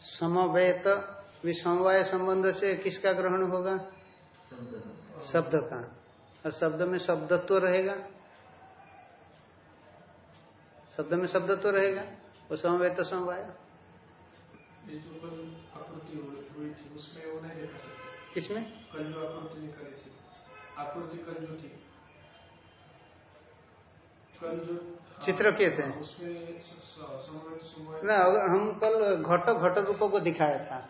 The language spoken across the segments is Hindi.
समवेत विसमवाय संबंध से किसका ग्रहण होगा? शब्द का और शब्द में शब्दत्व रहेगा? शब्द में शब्दत्व रहेगा? वो समवेत समवाय। किसमें? कल जो आकृति निकाली थी आकृति कल जो थी। कल जो चित्र किए थे। उसमें ना हम कल घट घट रूपों को दिखाया था।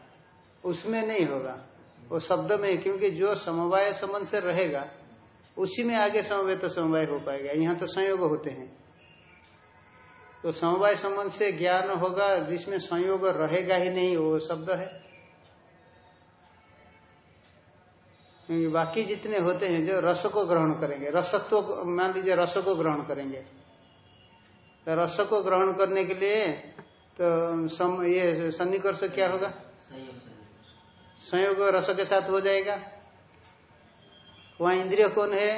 उसमें नहीं होगा। वो शब्द में क्योंकि जो समवाय संबंध से रहेगा उसी में आगे समवाय तो समवाय हो पाएगा। यहाँ तो संयोग होते हैं। तो समवाय संबंध से ज्ञान होगा जिसमें संयोग रहेगा ही नहीं वो शब्द है। क्योंकि बाकी जितने होते हैं जो रस को ग्रहण करेंगे रसत्व मान लीजिए रस को ग्रहण करेंगे तो रस को ग्रहण करने के लिए तो सम ये सन्निकर्ष क्या होगा? संयोग रस के साथ हो जाएगा। वहाँ इंद्रिय कौन है?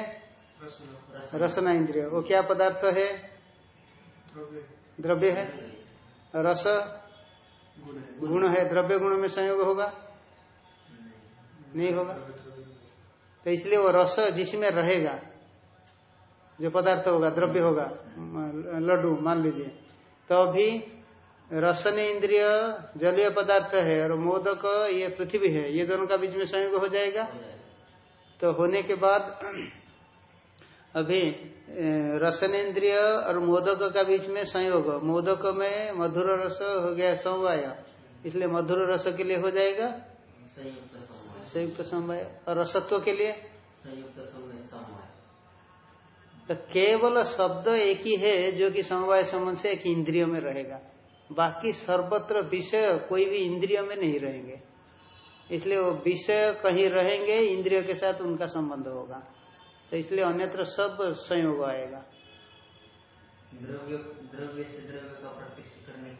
रसना इंद्रिय। वो क्या पदार्थ है? द्रव्य है। रस गुण है। द्रव्य गुण में संयोग होगा? नहीं होगा। तो इसलिए वो रस जिसमें रहेगा जो पदार्थ होगा द्रव्य होगा लड्डू मान लीजिए। तो अभी रसन इंद्रिय जलीय पदार्थ है और मोदक ये पृथ्वी है ये दोनों का बीच में संयोग हो जाएगा। तो होने के बाद अभी रसन इंद्रिय और मोदक का बीच में संयोग। मोदक में मधुर रस हो गया समवाय इसलिए मधुर रस के लिए हो जाएगा। संयुक्त समवाय। और रसत्व के लिए? संयुक्त तो केवल शब्द एक ही है जो कि समवाय संबंध से एक इंद्रिय में रहेगा। बाकी सर्वत्र विषय कोई भी इंद्रिय में नहीं रहेंगे। इसलिए वो विषय कहीं रहेंगे, इंद्रिय के साथ उनका संबंध होगा। तो इसलिए अन्यत्र सब संयोग आएगा। द्रव्य द्रव्य से द्रव्य का प्रत्यक्ष करने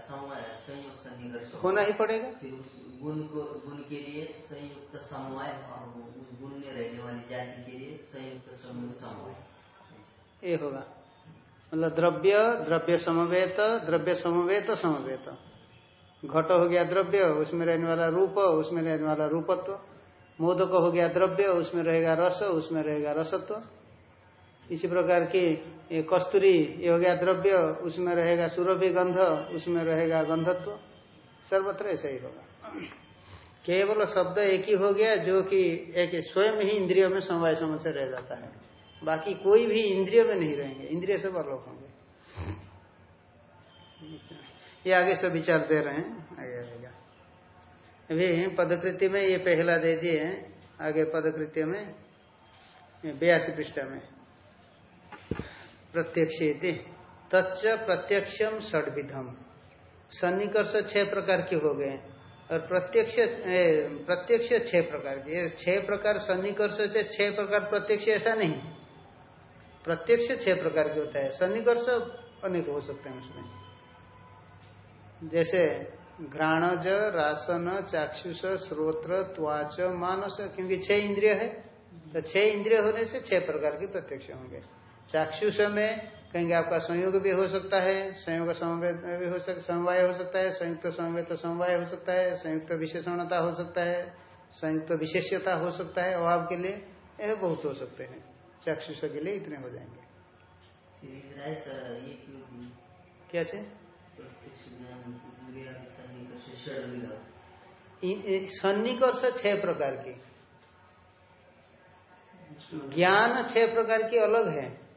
समवाय संयुक्त सन्निकर्ष होना ही पड़ेगा। फिर उस गुण को गुण के लिए संयुक्त समवाय और उस गुण में रहने वाली जाति के लिए संयुक्त समूह समवाय। ये होगा। मतलब द्रव्य द्रव्य समवेत द्रव्य समवेत समवेत। घट हो गया द्रव्य उसमें रहने वाला रूप उसमें रहने वाला रूपत्व। मोदक हो गया द्रव्य उसमें रहेगा रस उसमें रहेगा रसत्व। इसी प्रकार की कस्तूरी ये हो गया द्रव्य, उसमें रहेगा सुरभि गंध, उसमें रहेगा गंधत्व, सर्वत्र ऐसा ही होगा। केवल शब्द एक ही हो गया जो कि एक स्वयं ही इंद्रियों में समवाय समझ से रह जाता है। बाकी कोई भी इंद्रिय में नहीं रहेंगे, इंद्रिय सब अलग होंगे। ये आगे सब विचार दे रहे हैं, आगे आएगा अभी पदकृति में ये पहला दे दिए आगे पदकृत्य में, बयासी पृष्ठा में। प्रत्यक्ष तच्च प्रत्यक्षम षडविधम सन्निकर्ष छह प्रकार के हो गए। और प्रत्यक्ष प्रत्यक्ष छह प्रकार। के छह प्रकार सन्निकर्ष से छह प्रकार प्रत्यक्ष ऐसा नहीं। प्रत्यक्ष छह प्रकार के होता है। सन्निकर्ष अनेक हो सकते हैं उसमें। जैसे घ्राणज, रासन, चाक्षुष, श्रोत्र, त्वाच, मानस, क्योंकि छह इंद्रिय है तो छह इंद्रिय होने से छह प्रकार के प्रत्यक्ष होंगे। चाक्षुष में कहेंगे आपका संयोग भी हो सकता है संयोग समवेत भी हो सकता समवाय हो सकता है संयुक्त समवेत समवाय हो सकता है संयुक्त विशेषणता हो सकता है संयुक्त विशेष्यता हो सकता है अभाव के लिए यह बहुत हो सकते हैं। चाक्षुष के लिए इतने हो जाएँगे। क्यों इंद्रिय सन्निकर्ष छह प्रकार की। ज्ञान छह प्रकार की अलग है।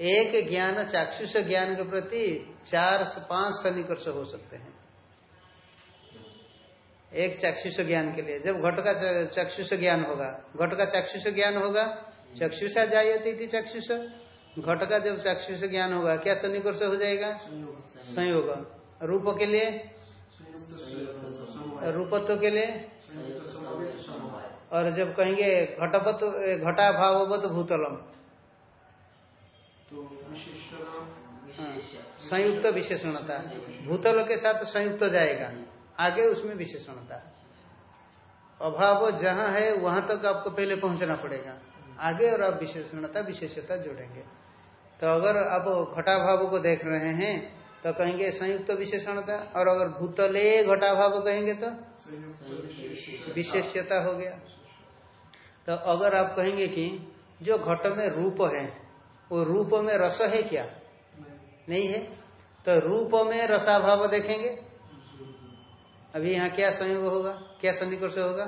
एक ज्ञान, चाक्षुष ज्ञान के प्रति चार से पाँच सन्निकर्ष हो सकते हैं। एक चाक्षुष ज्ञान के लिए। जब घट का चक्षुष ज्ञान होगा, घट का चाक्षुष ज्ञान होगा, चक्षुषा जायती थी चक्षुष। घट का जब चाक्षुष ज्ञान होगा, क्या सन्निकर्ष हो जाएगा? संयोग। रूप के लिए? रूपत्व के लिए? और जब कहेंगे घटपत घटा भाववत भूतलम संयुक्त विशेषणता। भूतल के साथ संयुक्त जाएगा। आगे उसमें विशेषणता। अभाव जहाँ है वहाँ तक आपको पहले पहुँचना पड़ेगा। आगे और आप विशेषणता विशेषता जोड़ेंगे। तो अगर आप घटाभाव को देख रहे हैं तो कहेंगे संयुक्त विशेषणता। और अगर भूतले घटाभाव कहेंगे तो? विशेष्यता हो गया। तो अगर आप कहेंगे कि जो घट में रूप है वो रूप में रस है क्या? नहीं है। तो रूप में रसाभाव देखेंगे। अभी यहाँ क्या संयोग होगा? क्या सन्निकर्ष होगा?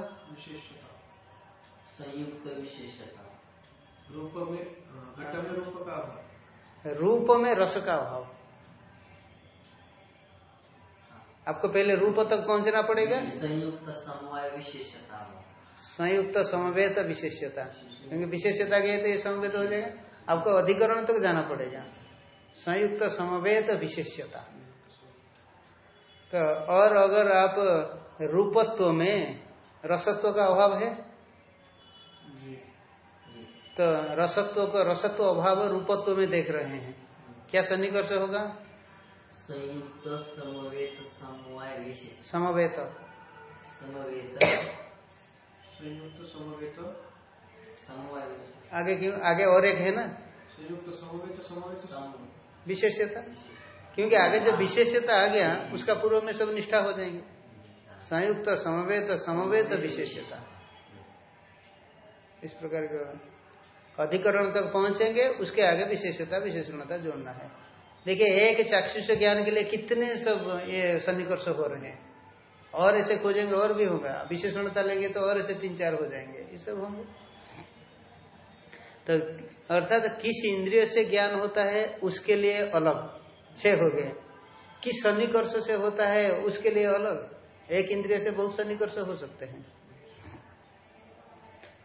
संयुक्त विशेषता। रूप में घट में रूप का अभाव। रूप में रस का अभाव। आपको पहले रूप तक पहुँचना पड़ेगा। संयुक्त समवाय विशेषता। संयुक्त समवेत विशेष्यता क्योंकि विशेष्यता गए तो ये समवेत हो जाएगा। आपको अधिकरण तक तो जाना पड़ेगा। संयुक्त समवेत विशेष्यता। तो और अगर आप रूपत्व में रसत्व का अभाव है। तो रसत्व का रसत्व अभाव रूपत्व में देख रहे हैं। क्या सन्निकर्ष होगा? संयुक्त समवेत समवाय विशेष समवेत। समवेत। संयुक्त समवेत। आगे क्यों आगे और एक है ना? संयुक्त समवेत समवेत सम क्योंकि आगे जो विशेषता आ गया उसका पूर्व में सब निष्ठा हो जाएँगे। संयुक्त समवेत समवेत विशेषता इस प्रकार का अधिकरण तक पहुँचेंगे उसके आगे विशेषता विशेषणता जोड़ना है। देखिए एक चाक्षुष ज्ञान के लिए कितने सब ये सन्निकर्ष हो रहे हैं। और ऐसे खोजेंगे और भी होगा। विशेषणता लेंगे तो और ऐसे तीन चार हो जाएँगे। ये सब होंगे। तो अर्थात किस इंद्रिय से ज्ञान होता है, उसके लिए अलग। छह हो गए। किस सन्निकर्ष से होता है, उसके लिए अलग। एक इंद्रिय से बहुत सन्निकर्ष हो सकते हैं।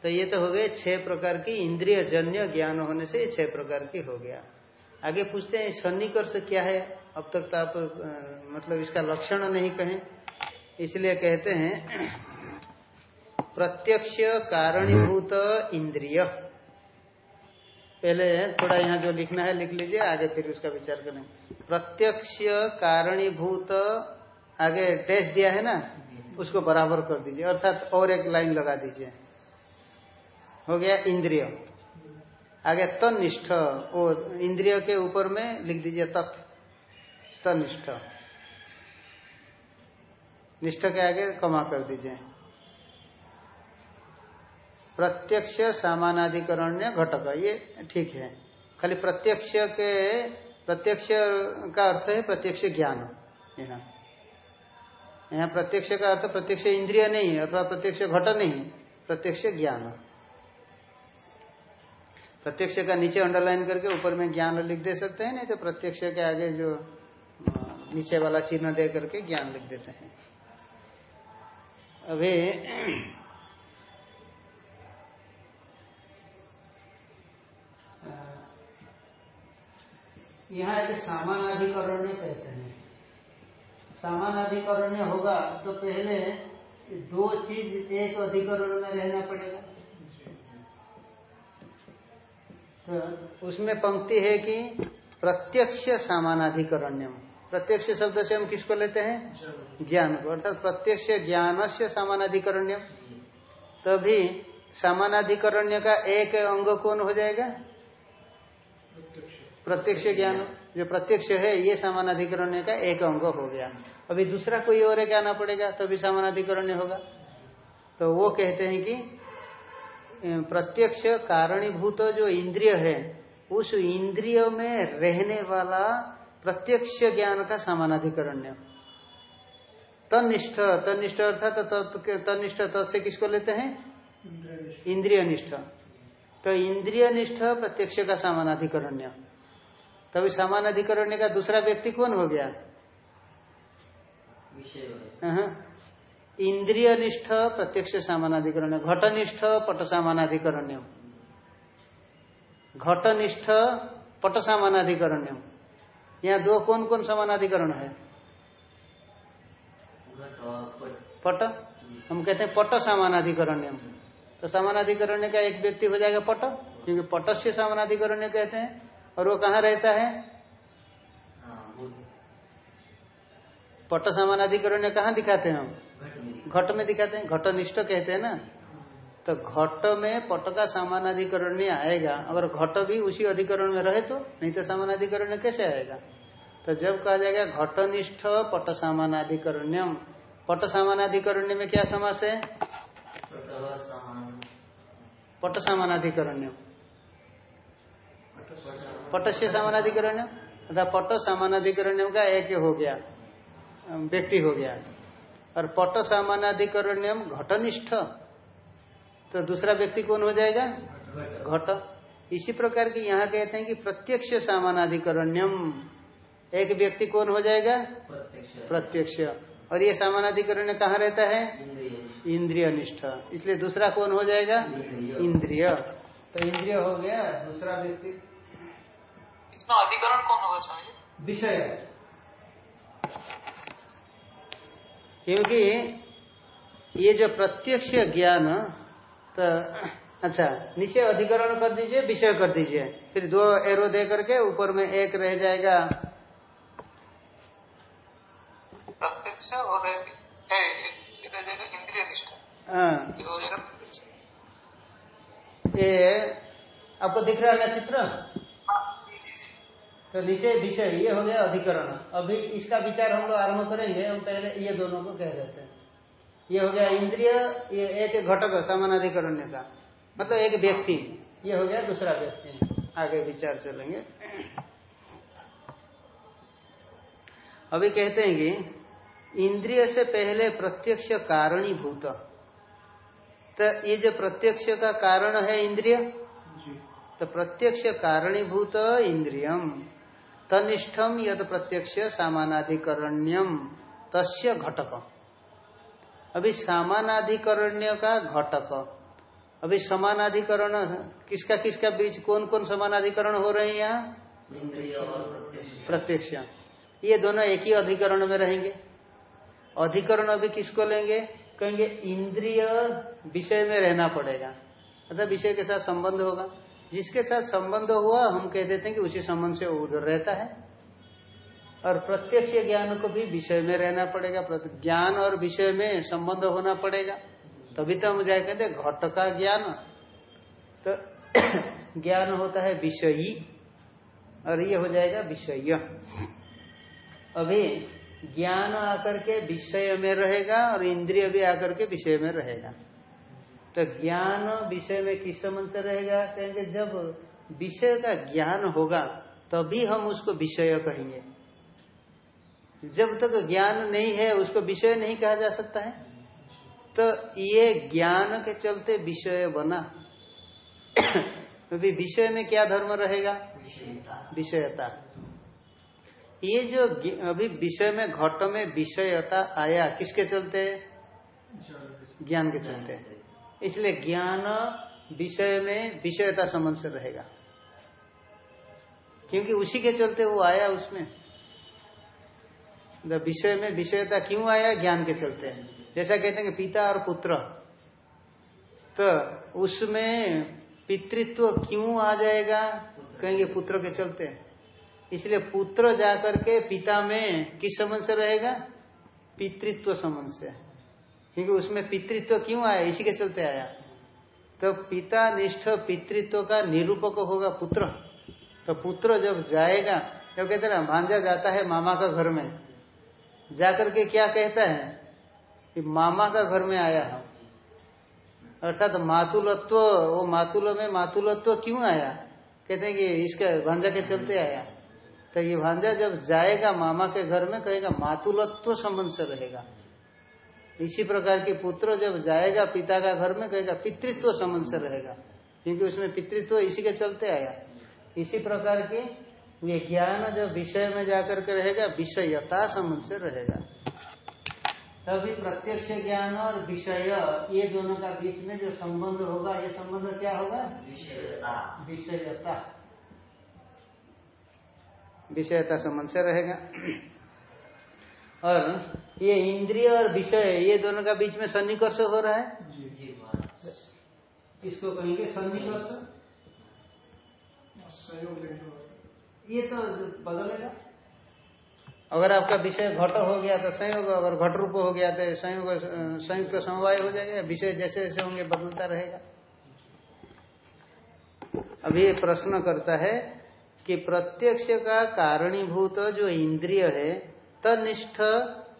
तो ये तो हो गए छह प्रकार की इंद्रिय जन्य ज्ञान होने से छह प्रकार की हो गया। आगे पूछते हैं, सन्निकर्ष क्या है? अब तक तो आप मतलब इसका लक्षण नहीं कहें। इसलिए कहते हैं, प्रत्यक्ष कारणीभूत इंद्रिय। पहले थोड़ा यहाँ जो लिखना है लिख लीजिए, आगे फिर उसका विचार करें। प्रत्यक्ष कारणीभूत, आगे टेस्ट दिया है ना, उसको बराबर कर दीजिए। अर्थात और एक लाइन लगा दीजिए। हो गया इंद्रिय। आगे तनिष्ठ, वो इंद्रिय के ऊपर में लिख दीजिए तत्। तनिष्ठ। निष्ठ के आगे कमा कर दीजिए। प्रत्यक्ष सामानाधिकरण्य घटक, ये ठीक है। खाली प्रत्यक्ष के, प्रत्यक्ष का अर्थ है प्रत्यक्ष ज्ञान। यहाँ यहाँ प्रत्यक्ष का अर्थ प्रत्यक्ष इंद्रिय नहीं, अथवा प्रत्यक्ष घट नहीं, प्रत्यक्ष ज्ञान। प्रत्यक्ष का नीचे अंडरलाइन करके ऊपर में ज्ञान लिख दे सकते हैं, नहीं तो प्रत्यक्ष के आगे जो, नीचे वाला चिन्ह दे करके ज्ञान लिख देते हैं। अभी यहाँ एक सामानाधिकरण्य कहते हैं। सामानाधिकरण्य होगा तो पहले दो चीज़ एक अधिकरण में रहना पड़ेगा। तो उसमें पंक्ति है कि प्रत्यक्ष सामानाधिकरण्यम। प्रत्यक्ष शब्द से हम किसको लेते हैं? ज्ञान को। अर्थात प्रत्यक्ष ज्ञान से सामानाधिकरण्यम। तभी सामानाधिकरण्य का एक अंग कौन हो जाएगा? प्रत्यक्ष ज्ञान। जो प्रत्यक्ष है ये सामानाधिकरण्य का एक अंग हो गया। अभी दूसरा कोई और आना पड़ेगा? तभी सामानाधिकरण्य होगा। तो वो कहते हैं कि प्रत्यक्ष कारणीभूत जो इंद्रिय है उस इंद्रिय में रहने वाला प्रत्यक्ष ज्ञान का सामानाधिकरण्य। तनिष्ठ तनिष्ठ अर्थात तनिष्ठ तत् से किसको लेते हैं? इंद्रिय इंद्रिय निष्ठ तो इंद्रिय निष्ठ प्रत्यक्ष का सामानाधिकरण्य। तभी समान अधिकरण का दूसरा व्यक्ति कौन हो गया। इंद्रिय निष्ठ प्रत्यक्ष सामानाधिकरण्य घटनिष्ठ पट सामानाधिकरण्य घटनिष्ठ पट सामानाधिकरण्य यहाँ दो कौन कौन समानाधिकरण है? पट। हम कहते हैं पट सामानाधिकरण्यम तो सामानाधिकरण्य का एक व्यक्ति हो जाएगा पट क्योंकि पट से सामानाधिकरण्य कहते हैं। और वो कहाँ रहता है? पट बुध पट सामानाधिकरण्य कहाँ दिखाते हैं हम? घट में दिखाते हैं? घटनिष्ठ कहते हैं ना? तो घट में पट का सामानाधिकरण्य आएगा। अगर घट भी उसी अधिकरण में रहे तो? नहीं तो समान अधिकरण कैसे आएगा? तो जब कहा जाएगा घटनिष्ठ पट सामानाधिकरण्यम पट सामानाधिकरण्य में क्या समास है? पटः समान पट सामानाधिकरण्यम पट से सामानाधिकरण्यम अर्थात पट सामानाधिकरण्यम का एक हो गया व्यक्ति हो गया। और पट सामानाधिकरण्यम घटनिष्ठ तो दूसरा व्यक्ति कौन हो जाएगा? घट। इसी प्रकार की यहाँ कहते हैं कि प्रत्यक्ष सामानाधिकरण्यम एक व्यक्ति कौन हो जाएगा? प्रत्यक्ष। प्रत्यक्ष। और ये सामानाधिकरण्य कहाँ रहता है? इंद्रिय निष्ठ इसलिए दूसरा कौन हो जाएगा। इंद्रिय। तो इंद्रिय हो गया दूसरा व्यक्ति इसमें अधिकरण कौन होगा स्वामी? विषय। क्योंकि ये जो प्रत्यक्ष ज्ञान तो अच्छा नीचे अधिकरण कर दीजिए विषय कर दीजिए। फिर दो एरो दे करके ऊपर में एक रह जाएगा। प्रत्यक्ष और इंद्रिय निष्ठा। हाँ, ये आपको दिख रहा है ना चित्र। तो नीचे विषय ये हो गया अधिकरण। अभी इसका विचार हम लोग आरंभ करेंगे हम पहले ये दोनों को कह देते हैं। ये हो गया इंद्रिय ये एक घटक समानाधिकरण्य का मतलब एक व्यक्ति। ये हो गया दूसरा व्यक्ति। आगे विचार चलेंगे। अभी कहते हैं कि इंद्रिय से पहले प्रत्यक्ष कारणीभूत। तो ये जो प्रत्यक्ष का कारण है इंद्रिय? तो प्रत्यक्ष कारणीभूत इंद्रियम। तनिष्ठम यद प्रत्यक्ष सामानाधिकरण्यम तस्य घटक अभी सामानाधिकरण्य का घटक। अभी समानाधिकरण किसका किसका बीच कौन कौन समानाधिकरण हो रहे हैं यहाँ? प्रत्यक्ष। ये दोनों एक ही अधिकरण में रहेंगे। अधिकरण अभी किसको लेंगे? कहेंगे इंद्रिय विषय में रहना पड़ेगा। अर्थात विषय के साथ संबंध होगा। जिसके साथ संबंध हुआ, हम कह देते हैं कि उसी संबंध से उधर रहता है। और प्रत्यक्ष ज्ञान को भी विषय में रहना पड़ेगा ज्ञान और विषय में संबंध होना पड़ेगा। तभी तो हम जाए कहते घट का ज्ञान। तो ज्ञान होता है विषयी, और ये हो जाएगा विषय। अभी ज्ञान आकर के विषय में रहेगा और इंद्रिय भी आकर के विषय में रहेगा। तो ज्ञान विषय में किस संबंध से रहेगा? कहेंगे जब विषय का ज्ञान होगा तभी हम उसको विषय कहेंगे। जब तक ज्ञान नहीं है उसको विषय नहीं कहा जा सकता है। तो ये ज्ञान के चलते विषय बना। अभी विषय में क्या धर्म रहेगा? विषयता। विषयता। ये जो अभी विषय में घट में विषयता आया किसके चलते। ज्ञान के चलते। इसलिए ज्ञान विषय में विषयता संबंध से रहेगा। क्योंकि उसी के चलते वो आया उसमें। विषय में विषयता क्यों आया? ज्ञान के चलते। जैसा कहते हैं कि पिता और पुत्र। तो उसमें पितृत्व क्यों आ जाएगा? कहेंगे पुत्र के चलते। इसलिए पुत्र जाकर के पिता में किस संबंध से रहेगा? पितृत्व संबंध से। क्योंकि उसमें पितृत्व क्यों आया? इसी के चलते आया। तो पिता निष्ठ पितृत्व का निरूपक होगा पुत्र। तो पुत्र जब जाएगा जब कहते ना, भांजा जाता है मामा का घर में। जाकर के क्या कहता है? कि मामा का घर में आया हम अर्थात मातुलत्व, वो मातुल में मातुलत्व क्यों आया? कहते हैं कि इसका भांजा के चलते आया। तो ये भांजा जब जाएगा मामा के घर में, कहेगा मातुलत्व संबंध से रहेगा। इसी प्रकार के पुत्र जब जाएगा पिता का घर में कहेगा पितृत्व संबंध से रहेगा। क्योंकि उसमें पितृत्व इसी के चलते आया। इसी प्रकार की ये ज्ञान जो विषय में जाकर के रहेगा विषयता संबंध से रहेगा। तभी प्रत्यक्ष ज्ञान और विषय ये दोनों का बीच में जो संबंध होगा ये संबंध क्या होगा? विषयता। विषयता। विषयता संबंध से रहेगा। और ये इंद्रिय और विषय ये दोनों का बीच में सन्निकर्ष हो रहा है? इसको कहेंगे सन्निकर्ष। ये तो बदलेगा। अगर आपका विषय घट हो गया तो संयोग अगर घट रूप हो गया तो संयोग संयुक्त तो समवाय हो जाएगा विषय जैसे जैसे होंगे बदलता रहेगा। अभी प्रश्न करता है कि प्रत्यक्ष का कारणीभूत जो इंद्रिय है तनिष्ठ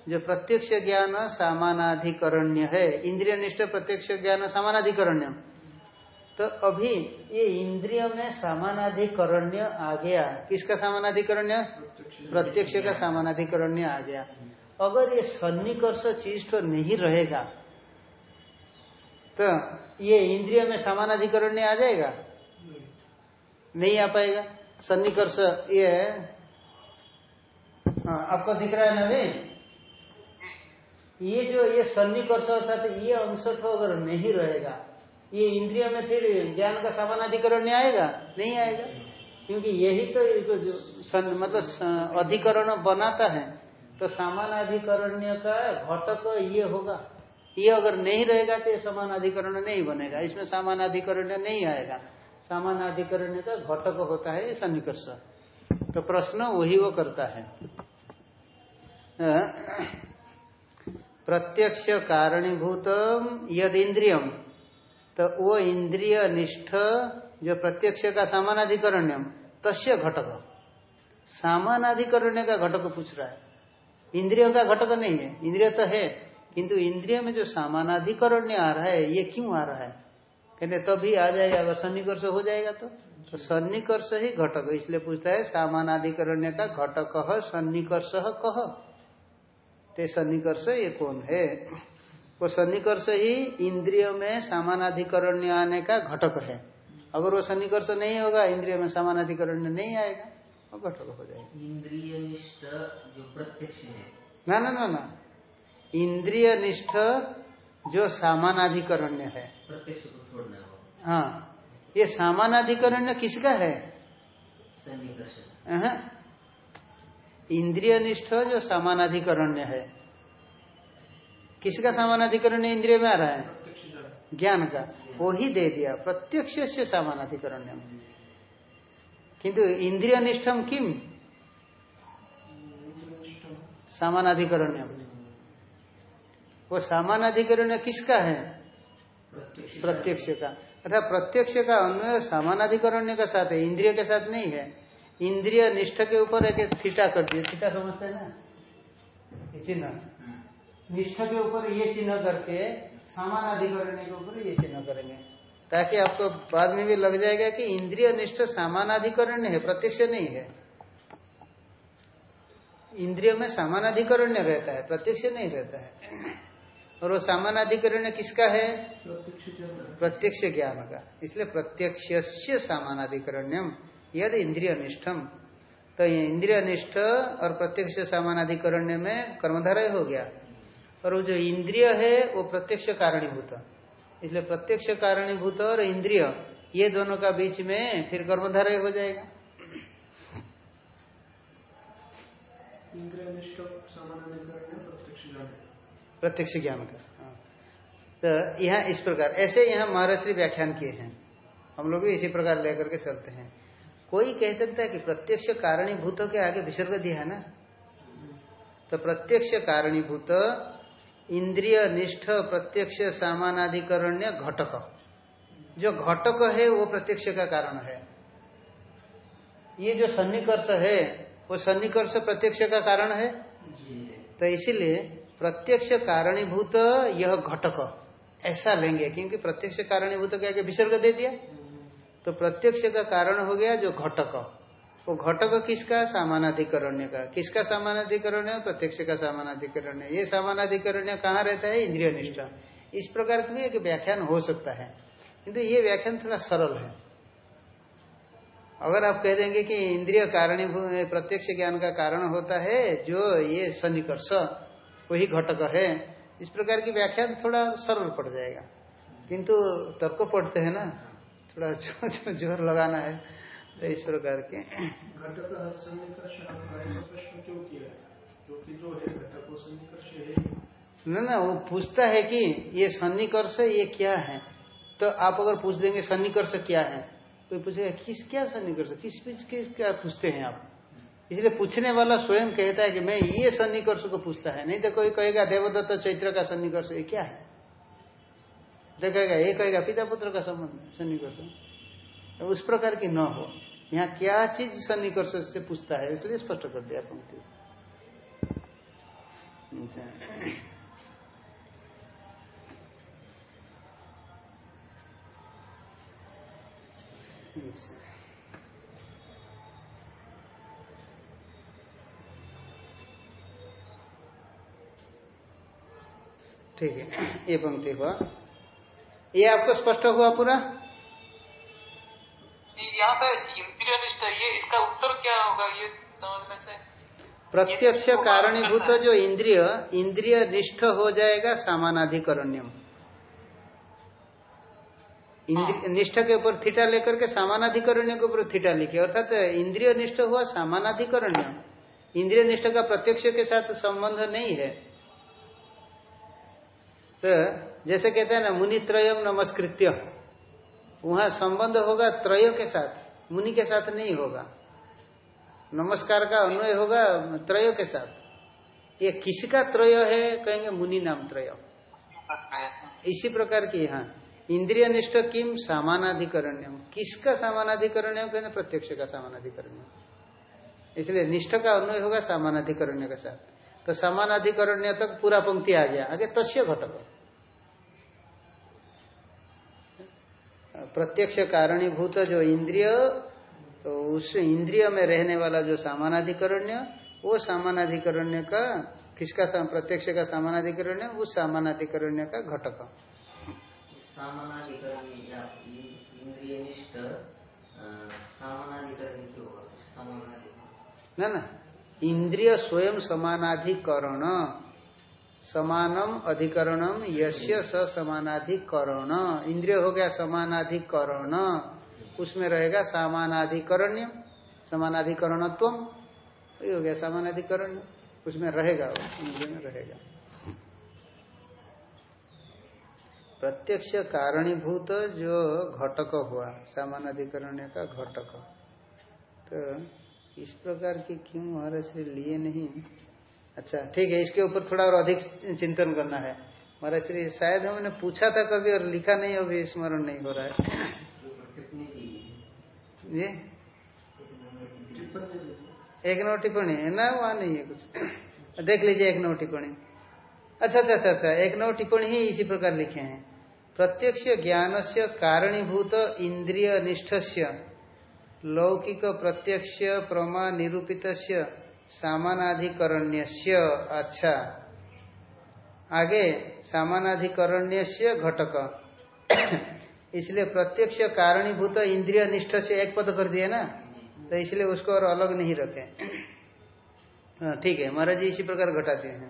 जो प्रत्यक्ष ज्ञान सामानाधिकरण्य है इंद्रिय निष्ठ प्रत्यक्ष ज्ञान सामानाधिकरण्य तो अभी ये इंद्रिय में सामानाधिकरण्य आ गया। किसका सामानाधिकरण्य? प्रत्यक्ष का सामानाधिकरण्य आ गया। अगर ये सन्निकर्ष चीज़ तो नहीं रहेगा तो ये इंद्रिय में सामानाधिकरण्य आ जाएगा? नहीं आ पाएगा। सन्निकर्ष ये हाँ, आपको दिख रहा है ना ये जो ये सन्निकर्ष अर्थात ये अंश अगर नहीं रहेगा ये इंद्रिय में फिर ज्ञान का सामान अधिकरण आएगा? नहीं आएगा। क्योंकि यही तो जो मतलब अधिकरण बनाता है तो सामान अधिकरण्य का घटक तो ये होगा। ये अगर नहीं रहेगा तो ये समान अधिकरण नहीं बनेगा। इसमें सामान अधिकरण नहीं आएगा। सामान अधिकरण का घटक होता है ये सन्निकर्ष। तो प्रश्न वही वो करता है। प्रत्यक्ष कारणीभूत यद इंद्रियम तो वो इंद्रिय निष्ठ जो प्रत्यक्ष का सामानाधिकरण्यम तस्य घटक। सामानाधिकरण्य का घटक पूछ रहा है। इंद्रियों का घटक नहीं है इंद्रिय तो है, किंतु इंद्रिय में जो सामानाधिकरण्य आ रहा है, ये क्यों आ रहा है? कहते तभी आ जाएगा, अगर सन्निकर्ष हो जाएगा तो। तो सन्निकर्ष ही घटक, इसलिए पूछता है, सामानाधिकरण्य का घटक सन्निकर्ष कह ते सन्निकर्ष ये कौन है? वो सन्निकर्ष ही इंद्रियों में सामानाधिकरण्य आने का घटक है। अगर वो सन्निकर्ष नहीं होगा इंद्रियों में सामानाधिकरण्य नहीं आएगा वो घटक हो जाएगा। इंद्रिय निष्ठ जो प्रत्यक्ष है। ना ना ना ना। इंद्रिय निष्ठ जो सामानाधिकरण्य है। प्रत्यक्ष को छोड़ना हाँ। ये सामानाधिकरण्य किसका है। इंद्रिय निष्ठ जो सामानाधिकरण्य है। किसका सामानाधिकरण्य इंद्रिय में आ रहा है? ज्ञान का। वो ही दे दिया। प्रत्यक्ष से सामानाधिकरण्य किंतु इंद्रिय निष्ठम किम? सामानाधिकरण्य वो सामानाधिकरण्य किसका है? प्रत्यक्ष का। अर्थात प्रत्यक्ष का अन्वय सामानाधिकरण्य का साथ है, इंद्रिय के साथ नहीं है। इंद्रिय निष्ठ के ऊपर एक थीटा कर दिए। थीटा समझते हैं ना? ये चिन्ह। निष्ठ के ऊपर ये चिन्ह करके सामान अधिकरण के ऊपर ये चिन्ह करेंगे। ताकि आपको बाद में भी लग जाएगा कि इंद्रिय निष्ठ सामानाधिकरण्य है प्रत्यक्ष नहीं है। इंद्रिय में सामानाधिकरण्य रहता है प्रत्यक्ष नहीं रहता है। और वो सामानाधिकरण्य किसका है? प्रत्यक्ष ज्ञान का। इसलिए प्रत्यक्ष सामान सामानाधिकरण्यम। यद इंद्रिय निष्ठम तो ये इंद्रिय निष्ठ और प्रत्यक्ष सामानाधिकरण्य में कर्मधारय हो गया। और वो जो इंद्रिय है वो प्रत्यक्ष कारणीभूत। इसलिए प्रत्यक्ष कारणीभूत और इंद्रिय ये दोनों का बीच में फिर कर्मधारय हो जाएगा। इंद्रिय निष्ठ प्रत्यक्ष ज्ञान। प्रत्यक्ष ज्ञान का हाँ। तो यहाँ इस प्रकार ऐसे यहाँ महर्षि व्याख्यान किए हैं। हम लोग भी इसी प्रकार लेकर के चलते हैं। कोई कह सकता है कि प्रत्यक्ष कारणीभूत के आगे विसर्ग दिया है ना? तो प्रत्यक्ष कारणीभूत इंद्रिय निष्ठ प्रत्यक्ष सामानाधिकरण्य घटक। जो घटक है वो प्रत्यक्ष का कारण है। ये जो सन्निकर्ष है वो सन्निकर्ष प्रत्यक्ष का कारण है? तो इसीलिए प्रत्यक्ष कारणीभूत यह घटक। ऐसा लेंगे क्योंकि प्रत्यक्ष कारणीभूत के आगे विसर्ग दे दिया। तो प्रत्यक्ष का कारण हो गया जो घटक। वो घटक किसका? सामानाधिकरण्य का। किसका सामानाधिकरण्य? प्रत्यक्ष का सामानाधिकरण्य। ये सामानाधिकरण्य कहाँ रहता है? इंद्रिय निष्ठा। इस प्रकार का भी एक व्याख्यान हो सकता है। किंतु ये व्याख्यान थोड़ा सरल है। अगर आप कह देंगे कि इंद्रिय कारण प्रत्यक्ष ज्ञान का कारण होता है, जो ये सन्निकर्ष, वही घटक है, इस प्रकार की व्याख्यान थोड़ा सरल पड़ जाएगा। किंतु तर्क पढ़ते हैं ना। थोड़ा ज़ोर लगाना है तो इस प्रकार के। घटक सन्निकर्ष आपका ऐसा प्रश्न क्यों किया? है? क्योंकि जो है घटक वो सन्निकर्ष है। न ना वो पूछता है कि ये सन्निकर्ष ये क्या है? तो आप अगर पूछ देंगे सन्निकर्ष क्या है कोई पूछेगा किस क्या सन्निकर्ष किस बीच किस क्या पूछते हैं आप? इसलिए पूछने वाला स्वयं कहता है कि मैं ये सन्निकर्ष को पूछता है नहीं तो कोई कहेगा देवदत्त चैत्र का सन्निकर्ष ये क्या है? देखेगा ये कहेगा पिता पुत्र का संबंध, सन्निकर्ष उस प्रकार की न हो यहाँ क्या चीज़ सन्निकर्ष से पूछता है, इसलिए स्पष्ट कर दिया पंक्ति अच्छा। अच्छा। ठीक है, ये पंक्ति हुआ ये आपको स्पष्ट हुआ पूरा? यहाँ पे इंद्रिय निष्ठ ये इसका उत्तर क्या होगा ये समझने से? प्रत्यक्ष कारणीभूत जो इंद्रिय इंद्रिय निष्ठ हो जाएगा सामानाधिकरण्यम। निष्ठ के ऊपर थीटा लेकर के सामानाधिकरण्य के ऊपर थीटा लिखे अर्थात इंद्रिय निष्ठ हुआ सामानाधिकरण्य इंद्रिय निष्ठ का प्रत्यक्ष के साथ संबंध नहीं है। तो जैसे कहते हैं ना, मुनि त्रयम नमस्कृत्य। वहाँ संबंध होगा त्रय के साथ, मुनि के साथ नहीं होगा। नमस्कार का अन्वय होगा त्रय के साथ। ये किसका त्रय है? कहेंगे मुनि नाम त्रय। इसी प्रकार की यहाँ इंद्रिय निष्ठ किम सामानाधिकरण्य किसका सामानाधिकरण्य कहेंगे प्रत्यक्ष का सामानाधिकरण्य इसलिए निष्ठ का अन्वय होगा सामानाधिकरण्य के साथ। तो समानाधिकरण्य तक पूरा पंक्ति आ गया। आगे तस्य घटक। प्रत्यक्ष कारणीभूत जो इंद्रिय तो उस इंद्रिय में रहने वाला जो सामानाधिकरण्य वो सामानाधिकरण्य का किसका साम, प्रत्यक्ष का सामानाधिकरण्य उस सामानाधिकरण्य का घटक। सामानाधिकरण्य इंद्रिय निष्ठ सामानाधिकरण क्यों होगा? ना ना इंद्रिय स्वयं समानाधिकरण। समानम अधिकरणम यश्य स समानाधिकरण। इंद्रिय हो गया समानाधिकरण। उसमें रहेगा समानाधिकरण्य समानाधिकरणत्व हो गया समानाधिकरण्य। उसमें रहेगा, इंद्रिय में रहेगा। प्रत्यक्ष कारणीभूत जो घटक हुआ, सामानाधिकरण्य का घटक। तो इस प्रकार की क्यों महाराज लिए नहीं? अच्छा ठीक है, इसके ऊपर थोड़ा और अधिक चिंतन करना है। महाराज श्री, शायद हमने पूछा था कभी और लिखा नहीं, अभी स्मरण नहीं हो रहा है। ये? एक नौ टिप्पणी है ना, वहाँ नहीं है कुछ। देख लीजिए एक नौ टिप्पणी। अच्छा अच्छा अच्छा अच्छा एक नौ टिप्पणी ही इसी प्रकार लिखे हैं। प्रत्यक्ष ज्ञान से कारणीभूत इंद्रिय निष्ठ लौकिक प्रत्यक्ष प्रमा निरूपित सामानाधिकरण्य अच्छा। आगे सामानाधिकरण्य घटक। इसलिए प्रत्यक्ष कारणीभूत इंद्रिय निष्ठ से एक पद कर दिए ना? तो इसलिए उसको और अलग नहीं रखे। हाँ, ठीक है महाराज जी इसी प्रकार घटाते हैं।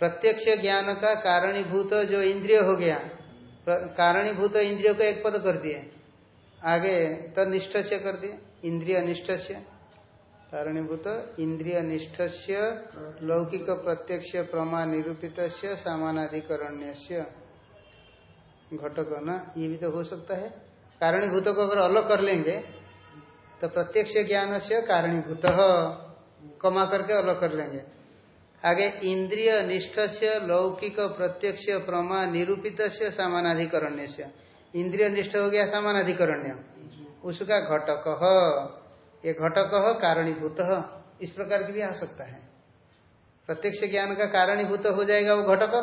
प्रत्यक्ष ज्ञान का कारणीभूत जो इंद्रिय हो गया कारणीभूत इंद्रियों को एक पद कर दिए। आगे तो निष्ठ से कर दिए इंद्रिय निष्ठ से। कारणीभूत इंद्रिय निष्ठ से लौकिक प्रत्यक्ष प्रमा निरूपित सामानाधिकरण्य घटक ना ये भी तो हो सकता है। कारणीभूत को अगर अलग कर लेंगे तो प्रत्यक्ष ज्ञान से कारणीभूत कमा करके अलग कर लेंगे। आगे इंद्रिय निष्ठ से लौकिक प्रत्यक्ष प्रमा निरूपित सामानाधिकरण्य इंद्रिय निष्ठ हो गया सामानाधिकरण्य। उसका घटक ये घटक कारणीभूत इस प्रकार की भी आ सकता है। प्रत्यक्ष ज्ञान का कारणीभूत हो जाएगा वो घटक?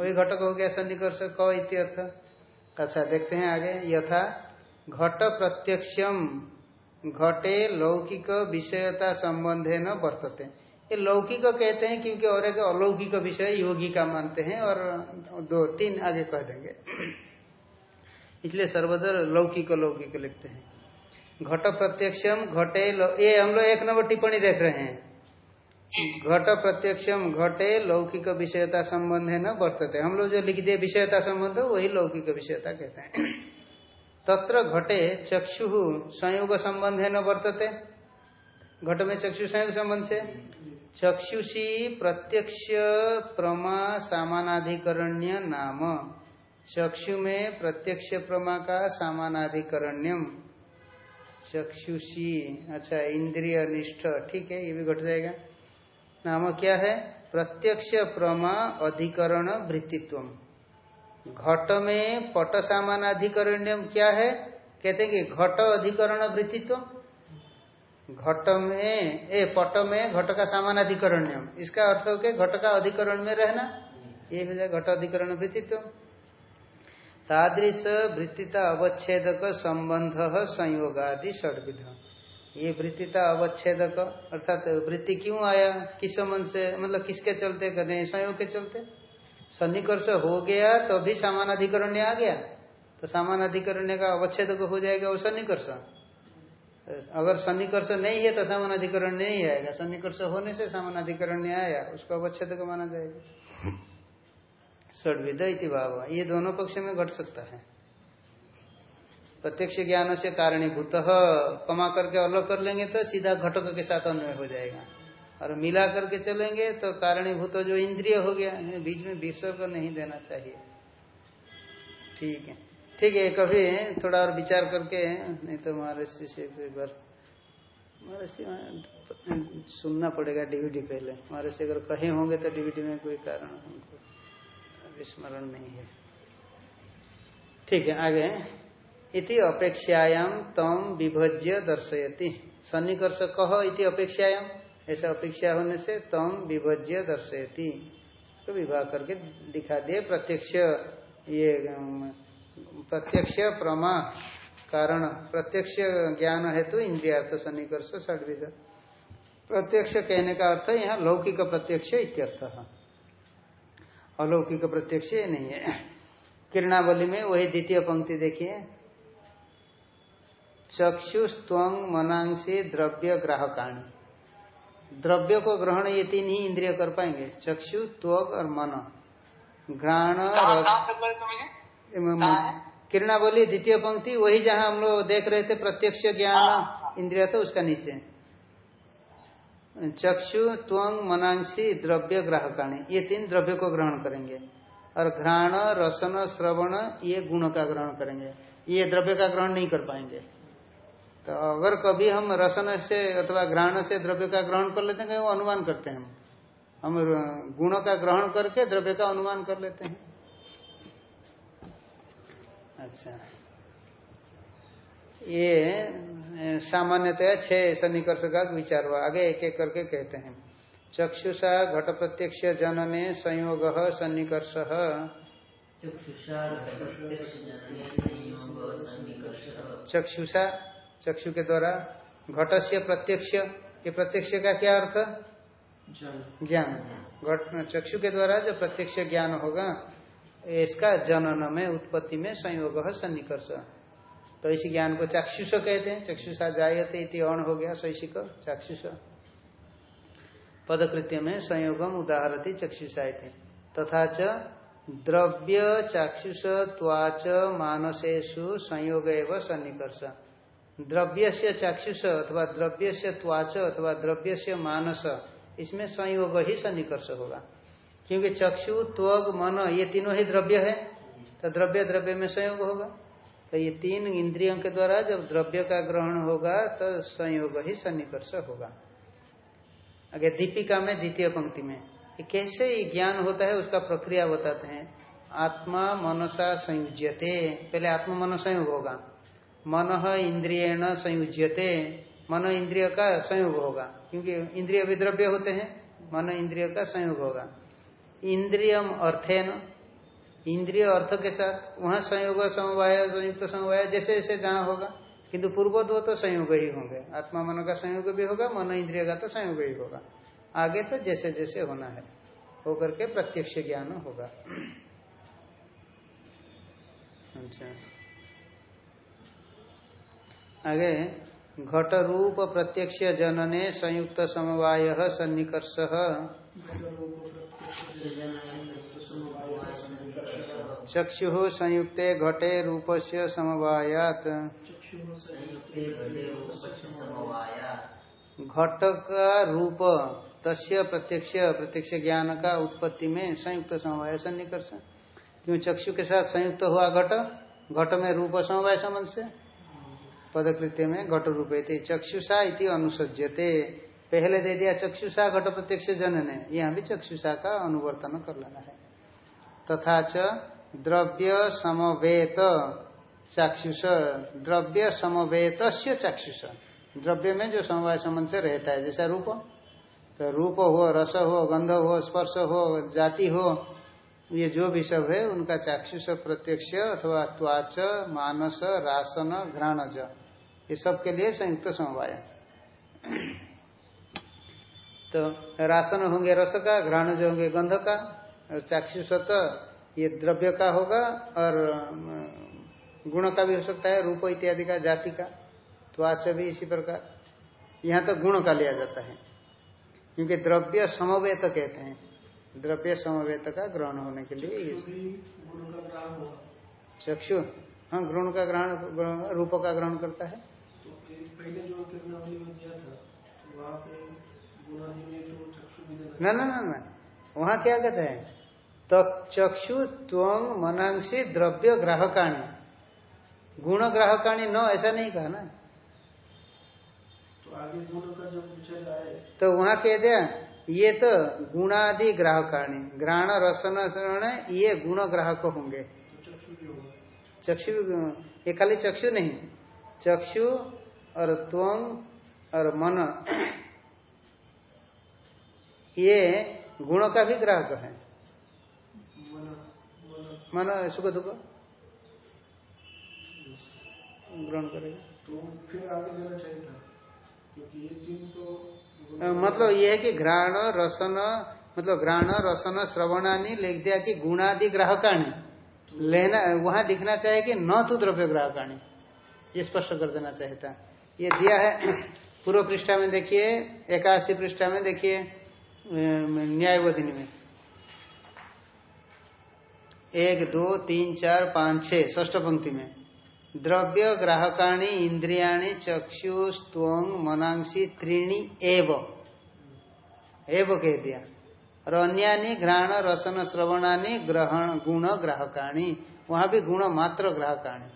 वही घटक हो गया सन्निकर्ष, क इत्यर्थ। अच्छा देखते हैं आगे। यथा घट प्रत्यक्षम, घटे लौकिक विषयता संबंधे न वर्तते। ये लौकिक कहते हैं क्योंकि और एक अलौकिक विषय योगी का मानते हैं और दो, तीन आगे कह देंगे। इसलिए सर्वदर लौकिक लौकिक लिखते हैं। घट प्रत्यक्षम घटे ये हम लोग एक नंबर टिप्पणी देख रहे हैं। घट प्रत्यक्षम घटे लौकिक विषयता संबंध है न वर्तते। हम लोग जो लिख दिए विषयता संबंध वही लौकिक विषयता कहते हैं। तत्र घटे चक्षु संयोग संबंध है न वर्तते? घट में चक्षु संयोग संबंध से? चक्षुषी प्रत्यक्ष प्रमा सामानाधिकरण्य नाम। चक्षु में प्रत्यक्ष प्रमा का सामानाधिकरण्यम। चक्षुषी अच्छा इंद्रिय निष्ठ ठीक है, ये भी घट जाएगा। नाम क्या है? प्रत्यक्ष प्रमा अधिकरण वृत्तित्व घट में पट सामान अधिकरण्यम क्या है? कहते हैं कि घट अधिकरण वृत्तित्व घट में, ए, पट में घट का सामान अधिकरण्यम। इसका अर्थ हो के घट का अधिकरण में रहना। ये हो जाए घट अधिकरण वृत्तित्व तादृश वृत्तिता अवच्छेदक संबंध संयोगादि षडविध। ये वृत्तिता अवच्छेदक, अर्थात वृत्ति क्यों आया? किस संबंध से? मतलब किसके चलते? कहते हैं संयोग के चलते। सन्निकर्ष हो गया तो भी सामान अधिकरण्य आ गया। तो सामान अधिकरण्य का अवच्छेदक हो जाएगा वो सन्निकर्ष। अगर सन्निकर्ष नहीं है तो सामान अधिकरण नहीं आएगा। सन्निकर्ष होने से सामान अधिकरण आया, उसको अवच्छेदक माना जाएगा। षडविद इति भाव। ये दोनों पक्ष में घट सकता है। प्रत्यक्ष ज्ञान से कारणीभूत कमा करके अलग कर लेंगे तो सीधा घटक के साथ अन्वय हो जाएगा। और मिला करके चलेंगे तो कारणीभूत जो इंद्रिय हो गया बीच में विसर्ग नहीं देना चाहिए। ठीक है। ठीक है, कभी थोड़ा और विचार करके, नहीं तो महर्षि से एक बार, महर्षि सुनना पड़ेगा डीवीडी पहले। महर्षि अगर कहे होंगे तो डीवीडी में कोई कारण हमको विस्मरण नहीं है। ठीक है, आगे इति अपेक्षायाम तम विभज्य दर्शयति। सन्निकर्ष कह इति अपेक्षायाम ऐसा अपेक्षा होने से तम विभज्य दर्शयति। इसको विवाह करके दिखा दिए। प्रत्यक्ष ये प्रत्यक्ष प्रमा कारण, प्रत्यक्ष ज्ञान हेतु इंद्रियार्थ सन्निकर्ष षडविध। प्रत्यक्ष कहने का अर्थ यहाँ लौकिक प्रत्यक्ष इत्यर्थ। अलौकिक प्रत्यक्ष ये नहीं है। किरणावली में वही द्वितीय पंक्ति देखिए। चक्षुस्त्वंग मनांसी द्रव्य ग्राहकाणी। द्रव्य को ग्रहण ये तीन ही इंद्रिय कर पाएँगे। चक्षु त्वग और मन। घ्राण किरणावली द्वितीय पंक्ति वही जहाँ हम लोग देख रहे थे प्रत्यक्ष ज्ञान इंद्रिय था उसका नीचे। चक्षु, त्वंग, मनांसी, द्रव्य ग्राहकाणी। ये तीन द्रव्य को ग्रहण करेंगे। और घ्राण, रसन, श्रवण, ये गुण का ग्रहण करेंगे। ये द्रव्य का ग्रहण नहीं कर पाएँगे। तो अगर कभी हम रसन से अथवा घ्राण से द्रव्य का ग्रहण कर लेते हैं वो अनुमान करते हैं हम। हम गुणों का ग्रहण करके द्रव्य का अनुमान कर लेते हैं। अच्छा। ये सामान्यतया छह सन्निकर्ष का विचार हुआ। आगे एक एक करके कहते हैं। चक्षुषा घट प्रत्यक्ष जनने संयोग सन्निकर्ष। चक्षुषा चक्षु के द्वारा घट से प्रत्यक्ष ये प्रत्यक्ष का क्या अर्थ? ज्ञान। घट चक्षु के द्वारा जो प्रत्यक्ष ज्ञान होगा इसका जनन में उत्पत्ति में संयोग सन्निकर्ष। तो इस ज्ञान को चाक्षुष कहते हैं। चक्षुषा जायते इति अण हो गया शैषिक चाक्षुष। पदकृत्य में संयोगम उदाहरती चक्षुषा तथा च द्रव्य चाक्षुष त्वाच मानसेशु संयोग एवं सन्निकर्ष। द्रव्य से चाक्षुष अथवा द्रव्य से त्वाच अथवा द्रव्य से मानस, इसमें संयोग ही सन्निकर्ष होगा। क्योंकि चक्षु, त्वग, मन, ये तीनों ही द्रव्य है तो द्रव्य द्रव्य में संयोग होगा। तो ये तीन इंद्रियों के द्वारा जब द्रव्य का ग्रहण होगा तो संयोग ही सन्निकर्ष होगा। आगे दीपिका में, द्वितीय पंक्ति में, ये कैसे ज्ञान होता है उसका प्रक्रिया बताते हैं। आत्मा मनसा संयुज्यते, पहले आत्मा मन संयोग होगा। मन इंद्रियण संयुज्यते, मन इंद्रिय का संयोग होगा, क्योंकि इंद्रिय भी द्रव्य होते हैं, मन इंद्रिय का संयोग होगा। इंद्रियम अर्थेन इंद्रिय अर्थ के साथ वहाँ संयोग समवाय, संयुक्त समवाय, जैसे जैसे जहाँ होगा। किंतु पूर्वत्व तो संयोग ही होंगे। आत्मा मन का संयोग भी होगा, मन इंद्रिय का तो संयोग ही होगा। आगे तो जैसे जैसे होना है, होकर के प्रत्यक्ष ज्ञान होगा। अच्छा। आगे, घट रूप प्रत्यक्ष जनने संयुक्त समवाय सन्निकर्ष। चक्षु संयुक्ते घटे रूप से समवायात। घट का रूप तस्य प्रत्यक्ष प्रत्यक्ष ज्ञान का उत्पत्ति में संयुक्त समवाय सन्निकर्ष। क्यों चक्षु के साथ संयुक्त हुआ घट? घट में रूप समवाय संबंध से। पदकृत्य में घट रूपे चक्षुषा इति अनुसज्यते। पहले दे दिया चक्षुषा, घट प्रत्यक्ष जनने। यहाँ भी चक्षुषा का अनुवर्तन कर लेना है। तथा द्रव्य समवेत चाक्षुष। द्रव्य समवेत चाक्षुष। द्रव्य में जो समवाय संबंध से रहता है, जैसा रूप। तो रूप हो, रस हो, गंध हो, स्पर्श हो, जाति हो, ये जो भी सब है, उनका चाक्षुष प्रत्यक्ष अथवा त्वाच, मानस, रासन, घ्राणज, ये सब के लिए संयुक्त समवाय। तो रासन होंगे रस का, घ्राणज होंगे गंध का, और चाक्षुष ये द्रव्य का होगा और गुण का भी हो सकता है रूप इत्यादि का जाति का त्वाच भी इसी प्रकार। यहाँ तो गुण का लिया जाता है। क्योंकि द्रव्य समवेत कहते हैं। द्रव्य समवेत का ग्रहण होने के लिए चक्षु हाँ ग्रहण का ग्रहण रूप का ग्रहण करता है। तो पहले जो दिया था वहाँ पे न न न। वहाँ क्या कहते हैं? तो चक्षु त्वंग मनांशी द्रव्य ग्राहकाणी। गुण ग्राहकाणी न ऐसा नहीं कहा ना। तो आगे गुण का विचार आए तो वहाँ कह दिया ये तो गुणादि ग्राहकाणी। ग्राण रसन ये गुण ग्राहक होंगे। तो चक्षु भी होगा। चक्षु ये खाली चक्षु नहीं। चक्षु और त्वंग और मन। ये गुणों का भी ग्राहक है। मन सुख दुख? ग्रहण करेगा। तो फिर आगे देना चाहिए था क्योंकि ये तो मतलब ये है कि घ्राण रसन मतलब घ्राण रसन श्रवणानी लिख दिया कि गुणादि ग्राहकाणी। लेना वहाँ लिखना चाहिए कि न तो द्रव्य ग्राहकाणी। ये स्पष्ट कर देना चाहिए था। ये दिया है पूर्व पृष्ठा में देखिए एकासी पृष्ठा में देखिए न्यायवधिनी में। एक, दो, तीन, चार, पाँच, छह ष्ठ पंक्ति में। द्रव्य ग्राहकाणी, इंद्रियाणी स्तवंग मनांसी, त्रीणी, एव। एव कह दिया। और अन्यानी, घ्राण, रसन, श्रवणानी, ग्रहण, गुण ग्राहकाणी। वहाँ भी गुण मात्र ग्राहकाणी।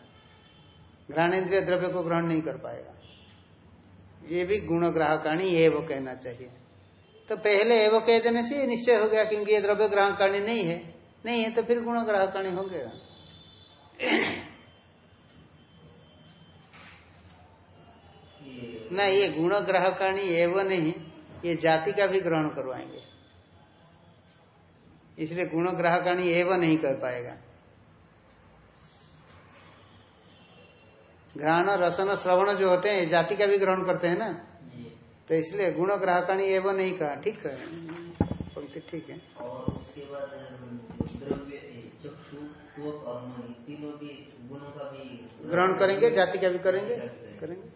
घ्राण इंद्रिय द्रव्य को ग्रहण नहीं कर पाएगा। ये भी गुण ग्राहकाणी, एव कहना चाहिए। तो पहले एव कह देने से निश्चय हो गया क्योंकि ये द्रव्य ग्राहकाणी नहीं है। नहीं है तो फिर गुण ग्राहकाणी होंगे ना, ये गुण ग्राहकाणी एवं नहीं, ये जाति का भी ग्रहण करवाएँगे। इसलिए गुण ग्राहकाणी एवं नहीं कर पाएगा। घ्राण, रसन, श्रवण जो होते हैं जाति का भी ग्रहण करते हैं ना? तो इसलिए गुण ग्राहकाणी एवं नहीं कहा। ठीक है ठीक है। और उसके बाद तीनों गुणों का भी ग्रहण करेंगे जाति का भी करेंगे करेंगे।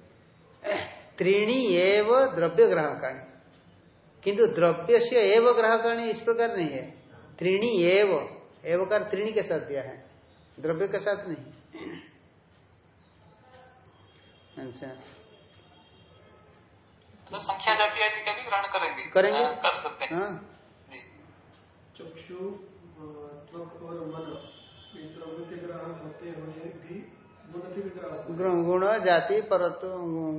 त्रीणी एव द्रव्य ग्राहकाणी। किंतु द्रव्य से एव ग्राहकाणी इस प्रकार नहीं है। त्रीणी एव एवकार त्रीणी के साथ दिया है। द्रव्य के साथ नहीं। अच्छा। तो संख्या जाति आदि का भी ग्रहण करेंगे। करेंगे। हाँ, कर सकते हैं। हाँ। चक्षु त्वक और मन गुण जाति परतो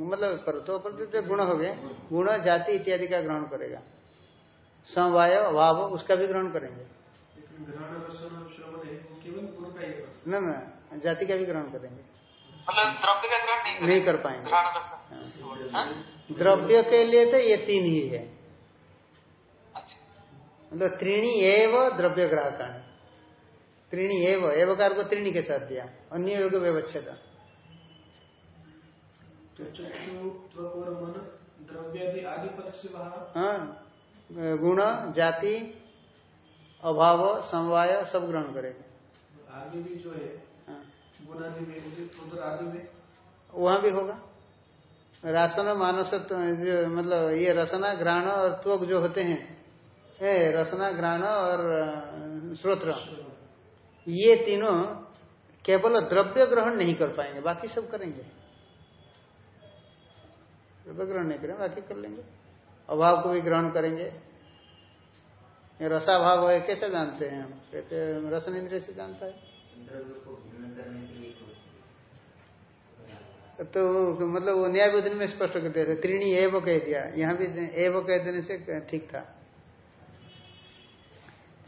मतलब परतो परतो गुण हो गए गुण जाति इत्यादि का ग्रहण करेगा। समवाय भाव उसका भी ग्रहण करेंगे। है ही है न न जाति का भी ग्रहण करेंगे। मतलब द्रव्य का ग्रहण नहीं नहीं कर पाएँगे। रस हाँ? द्रव्य के लिए तो ये तीन ही है। अच्छा। मतलब त्रीणी एव द्रव्य ग्राहकाणी त्रीणी एव एवकार को त्रीणी के साथ दिया? अन्य योग व्यवच्छेद। तो हाँ गुण जाति अभाव समवाय सब ग्रहण करेगा आगे भी जो है। हाँ। वहाँ भी होगा। रासन मानस जो मतलब ये रसना घ्राण और त्वक जो होते हैं ए, रसना घ्राण और श्रोत्र। ये तीनों केवल द्रव्य ग्रहण नहीं कर पाएँगे, बाकी सब करेंगे। द्रव्य ग्रहण नहीं करेंगे, बाकी कर लेंगे। अभाव को भी ग्रहण करेंगे। ये रसाभाव है, कैसे जानते हैं हम? कहते हैं रसन से जानता है। तो मतलब वो न्याय में स्पष्ट कर दिया त्रीणी एव कह दिया। यहाँ भी एव कह देने से ठीक था।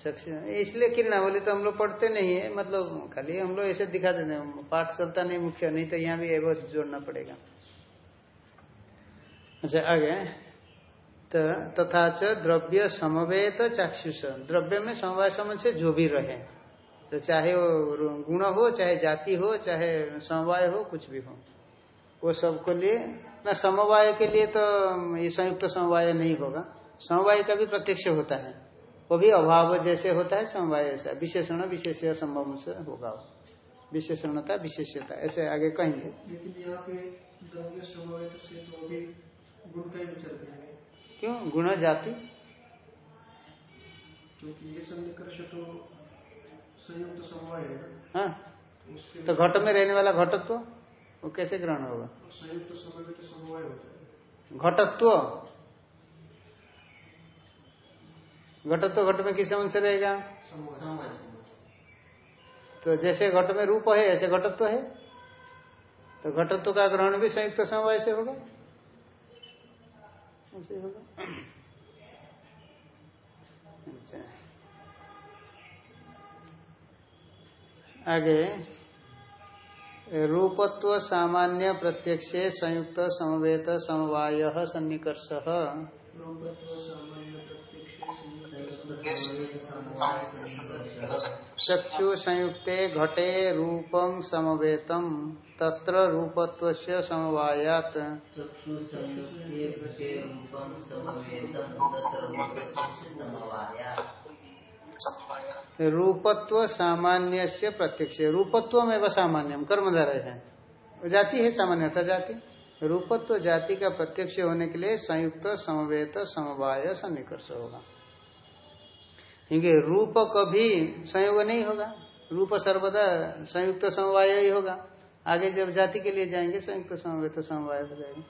इसलिए किरणा बोले तो हम लोग पढ़ते नहीं है। मतलब खाली हम लोग ऐसे दिखा देते हैं। पाठ चलता नहीं, मुख्य नहीं तो यहाँ भी एव जोड़ना पड़ेगा। अच्छा आगे। तो तथा च द्रव्य समवेत चाक्षुष। द्रव्य में समवाय समझ से जो भी रहे। तो चाहे वो गुण हो, चाहे जाति हो, चाहे समवाय हो, कुछ भी हो। वो सबको लिए, ना समवाय के लिए तो ये संयुक्त समवाय नहीं होगा। समवाय का भी प्रत्यक्ष होता है। वो भी अभाव जैसे होता है समवाय ऐसा। विशेषण विशेष संभव से होगा। विशेषणता विशेषता ऐसे आगे कहेंगे। लेकिन यहाँ पे द्रव्य समवाय से तो क्यों गुण जाति? क्योंकि ये तो हाँ। तो घट में रहने वाला घटत्व वो कैसे ग्रहण होगा? संयुक्त समवाय तो घट में किस अंश रहेगा तो जैसे घट में रूप है, ऐसे घटत्व तो है। तो घटत्व का ग्रहण भी संयुक्त समवाय से होगा। ऐसे होगा। अच्छा। आगे, रूपत्व सामान्य प्रत्यक्ष संयुक्त समवेत समवाय सन्निकर्ष। सामान्य चक्षु संयुक्ते घटे रूपम समवेतम तत्र रूपत्व समवायात। रूपत्व सामान्य से प्रत्यक्ष रूपत्व में वह सामान्यम कर्मधारय। है जाति है सामान्य अर्थात जाति। रूपत्व जाति का प्रत्यक्ष होने के लिए संयुक्त, समवेत समवाय सन्निकर्ष होगा। क्योंकि रूप कभी संयोग नहीं होगा। रूप सर्वदा संयुक्त समवाय ही होगा। आगे जब जाति के लिए जाएँगे, संयुक्त, समवेत समवाय हो जाएगा।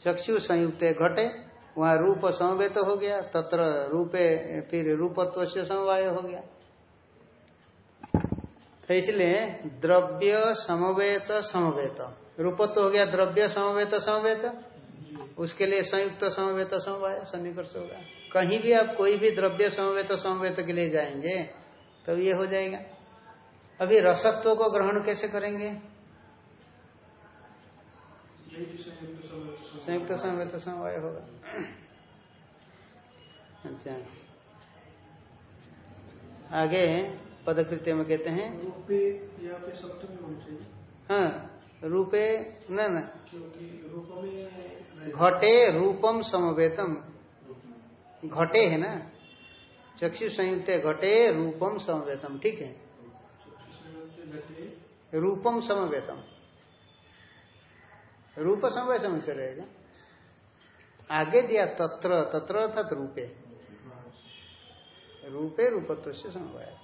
चक्षु संयुक्त घटे, वहाँ रूप समवेत हो गया, तत्र रूपे, फिर रूपत्व से समवाय हो गया। तो इसलिए द्रव्य, समवेत समवेत। रूपत्व हो गया द्रव्य समवेत समवेत। उसके लिए संयुक्त समवेत समवाय सन्निकर्ष होगा कहीं भी आप कोई भी द्रव्य समवेत समवेत के लिए जाएँगे तो ये हो जाएगा। अभी रसत्व को ग्रहण कैसे करेंगे? संयुक्त समवेत समवाय होगा। अच्छा। आगे पदकृत्य में कहते हैं। हाँ। रूपे न न। घटे रूपम समवेतम। घटे है ना? चक्षु संयुक्त घटे रूपम समवेतम ठीक है? रूपम समवेतम। रूप समवाय समझ से रहेगा। आगे दिया तत्र तत्र अर्थात रूपे। रूपे रूपत्व से समवाय।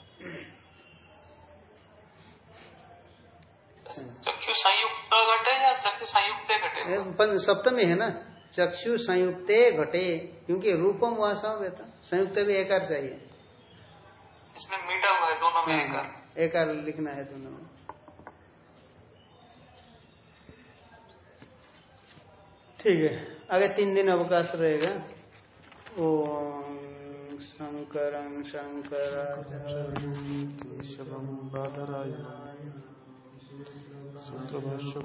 चक्षु संयुक्त घटे या चक्षु संयुक्त घटे? सप्तमी है ना? चक्षु संयुक्त घटे क्योंकि रूपम वहाँ समवेत संयुक्त भी एकार चाहिए। इसमें मीटा हुआ है दोनों में एक हाँ, एकार लिखना है दोनों में। ठीक है आगे तीन दिन अवकाश रहेगा। ओम शंकर शंकर केशवम बादरायण सूत्रभाष्य